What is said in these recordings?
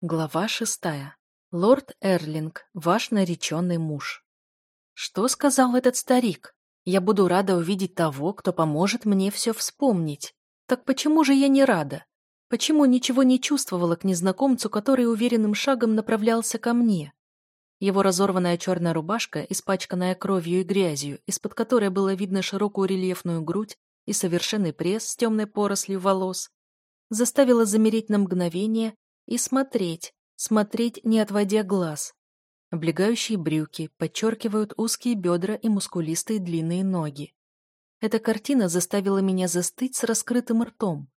Глава шестая. Лорд Эрлинг, ваш нареченный муж. Что сказал этот старик? Я буду рада увидеть того, кто поможет мне все вспомнить. Так почему же я не рада? Почему ничего не чувствовала к незнакомцу, который уверенным шагом направлялся ко мне? Его разорванная черная рубашка, испачканная кровью и грязью, из-под которой было видно широкую рельефную грудь и совершенный пресс с темной порослью волос, заставила замереть на мгновение и смотреть, смотреть, не отводя глаз. Облегающие брюки подчеркивают узкие бедра и мускулистые длинные ноги. Эта картина заставила меня застыть с раскрытым ртом.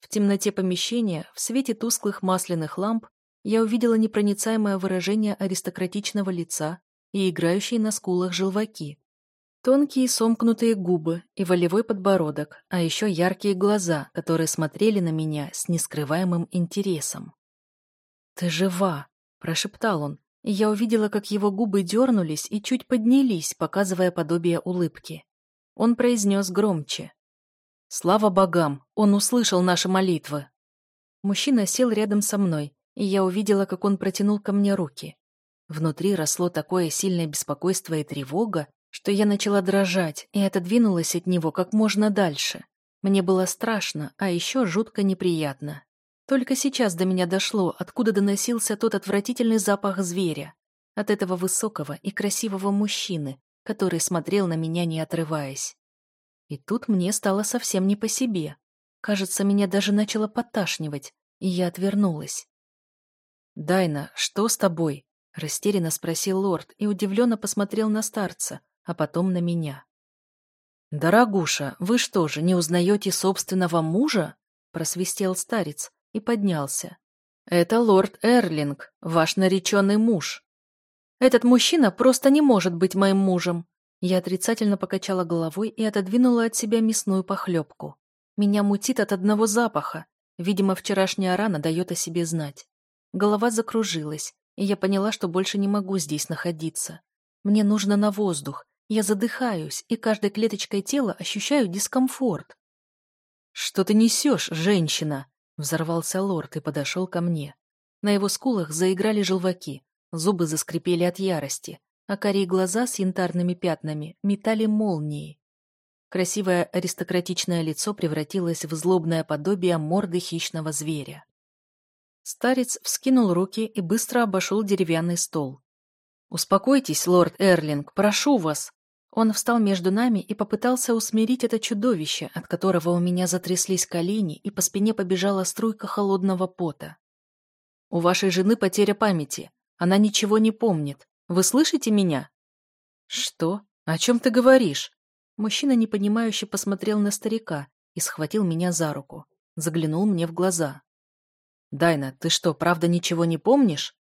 В темноте помещения, в свете тусклых масляных ламп, я увидела непроницаемое выражение аристократичного лица и играющие на скулах желваки. Тонкие сомкнутые губы и волевой подбородок, а еще яркие глаза, которые смотрели на меня с нескрываемым интересом. «Ты жива!» – прошептал он, и я увидела, как его губы дернулись и чуть поднялись, показывая подобие улыбки. Он произнес громче. «Слава богам! Он услышал наши молитвы!» Мужчина сел рядом со мной, и я увидела, как он протянул ко мне руки. Внутри росло такое сильное беспокойство и тревога, что я начала дрожать и отодвинулась от него как можно дальше. Мне было страшно, а еще жутко неприятно. Только сейчас до меня дошло, откуда доносился тот отвратительный запах зверя. От этого высокого и красивого мужчины, который смотрел на меня, не отрываясь. И тут мне стало совсем не по себе. Кажется, меня даже начало подташнивать, и я отвернулась. «Дайна, что с тобой?» — растерянно спросил лорд и удивленно посмотрел на старца, а потом на меня. «Дорогуша, вы что же, не узнаете собственного мужа?» — просвистел старец, и поднялся. «Это лорд Эрлинг, ваш нареченный муж. Этот мужчина просто не может быть моим мужем». Я отрицательно покачала головой и отодвинула от себя мясную похлебку. Меня мутит от одного запаха. Видимо, вчерашняя рана дает о себе знать. Голова закружилась, и я поняла, что больше не могу здесь находиться. Мне нужно на воздух. Я задыхаюсь, и каждой клеточкой тела ощущаю дискомфорт. «Что ты несешь, женщина?» Взорвался лорд и подошел ко мне. На его скулах заиграли желваки, зубы заскрипели от ярости, а карие глаза с янтарными пятнами метали молнии. Красивое аристократичное лицо превратилось в злобное подобие морды хищного зверя. Старец вскинул руки и быстро обошел деревянный стол. «Успокойтесь, лорд Эрлинг, прошу вас!» Он встал между нами и попытался усмирить это чудовище, от которого у меня затряслись колени и по спине побежала струйка холодного пота. «У вашей жены потеря памяти. Она ничего не помнит. Вы слышите меня?» «Что? О чем ты говоришь?» Мужчина непонимающе посмотрел на старика и схватил меня за руку. Заглянул мне в глаза. «Дайна, ты что, правда ничего не помнишь?»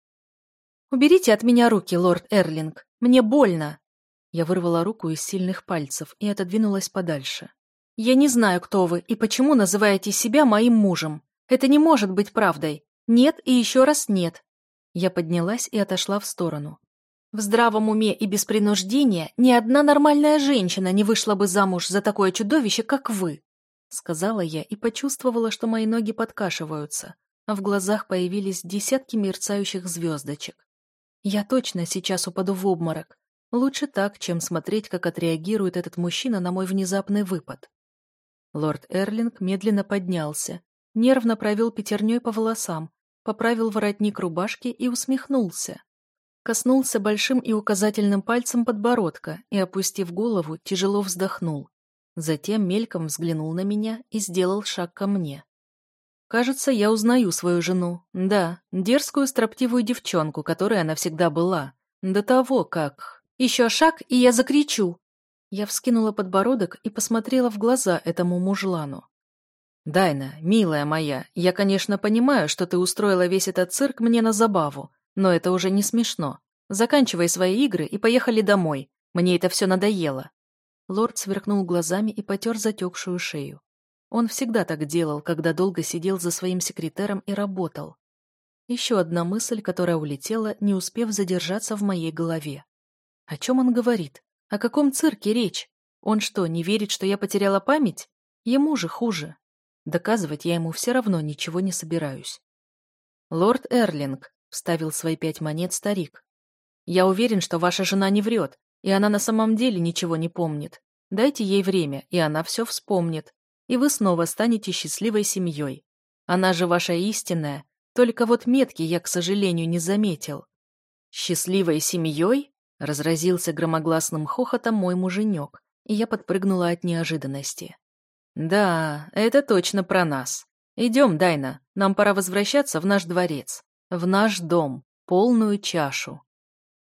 «Уберите от меня руки, лорд Эрлинг. Мне больно!» Я вырвала руку из сильных пальцев и отодвинулась подальше. «Я не знаю, кто вы и почему называете себя моим мужем. Это не может быть правдой. Нет и еще раз нет». Я поднялась и отошла в сторону. В здравом уме и без принуждения ни одна нормальная женщина не вышла бы замуж за такое чудовище, как вы, сказала я и почувствовала, что мои ноги подкашиваются, а в глазах появились десятки мерцающих звездочек. Я точно сейчас упаду в обморок, Лучше так, чем смотреть, как отреагирует этот мужчина на мой внезапный выпад. Лорд Эрлинг медленно поднялся, нервно провел пятерней по волосам, поправил воротник рубашки и усмехнулся. Коснулся большим и указательным пальцем подбородка и, опустив голову, тяжело вздохнул. Затем мельком взглянул на меня и сделал шаг ко мне. Кажется, я узнаю свою жену. Да, дерзкую, строптивую девчонку, которой она всегда была. До того, как... Еще шаг, и я закричу!» Я вскинула подбородок и посмотрела в глаза этому мужлану. «Дайна, милая моя, я, конечно, понимаю, что ты устроила весь этот цирк мне на забаву, но это уже не смешно. Заканчивай свои игры и поехали домой. Мне это все надоело». Лорд сверкнул глазами и потер затекшую шею. Он всегда так делал, когда долго сидел за своим секретером и работал. Еще одна мысль, которая улетела, не успев задержаться в моей голове. О чем он говорит? О каком цирке речь? Он что, не верит, что я потеряла память? Ему же хуже. Доказывать я ему все равно ничего не собираюсь. «Лорд Эрлинг», — вставил свои пять монет старик. «Я уверен, что ваша жена не врет, и она на самом деле ничего не помнит. Дайте ей время, и она все вспомнит, и вы снова станете счастливой семьей. Она же ваша истинная, только вот метки я, к сожалению, не заметил». «Счастливой семьей?» — разразился громогласным хохотом мой муженек, и я подпрыгнула от неожиданности. «Да, это точно про нас. Идем, Дайна, нам пора возвращаться в наш дворец, в наш дом, полную чашу».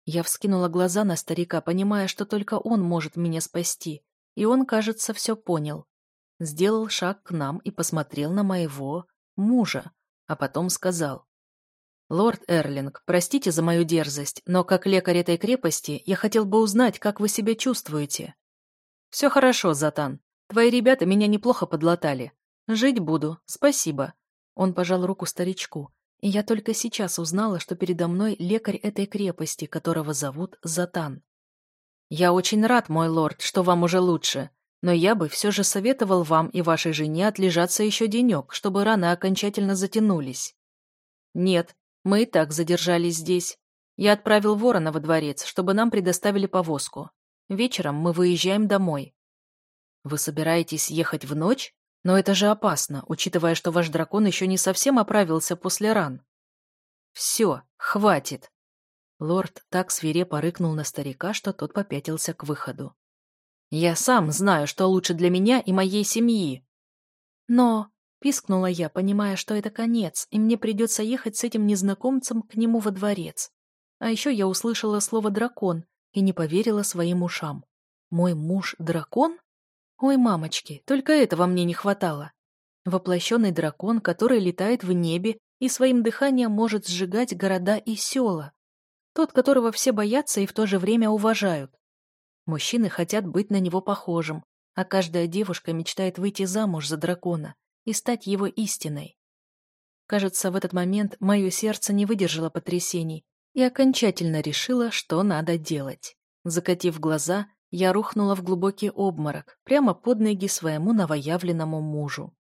Я вскинула глаза на старика, понимая, что только он может меня спасти, и он, кажется, все понял. Сделал шаг к нам и посмотрел на моего мужа, а потом сказал. «Лорд Эрлинг, простите за мою дерзость, но как лекарь этой крепости я хотел бы узнать, как вы себя чувствуете». «Все хорошо, Затан. Твои ребята меня неплохо подлатали. Жить буду, спасибо. Он пожал руку старичку, и я только сейчас узнала, что передо мной лекарь этой крепости, которого зовут Затан. Я очень рад, мой лорд, что вам уже лучше, но я бы все же советовал вам и вашей жене отлежаться еще денек, чтобы раны окончательно затянулись. Нет, мы и так задержались здесь. Я отправил ворона во дворец, чтобы нам предоставили повозку. Вечером мы выезжаем домой. Вы собираетесь ехать в ночь? Но это же опасно, учитывая, что ваш дракон еще не совсем оправился после ран. Все, хватит. Лорд так свирепо рыкнул на старика, что тот попятился к выходу. Я сам знаю, что лучше для меня и моей семьи. Но, пискнула я, понимая, что это конец, и мне придется ехать с этим незнакомцем к нему во дворец. А еще я услышала слово «дракон» и не поверила своим ушам. Мой муж — дракон? Ой, мамочки, только этого мне не хватало. Воплощенный дракон, который летает в небе и своим дыханием может сжигать города и села. Тот, которого все боятся и в то же время уважают. Мужчины хотят быть на него похожим, а каждая девушка мечтает выйти замуж за дракона и стать его истиной. Кажется, в этот момент мое сердце не выдержало потрясений и окончательно решило, что надо делать. Закатив глаза, я рухнула в глубокий обморок, прямо под ноги своему новоявленному мужу.